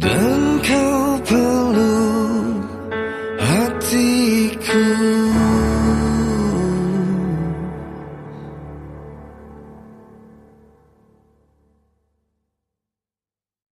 的。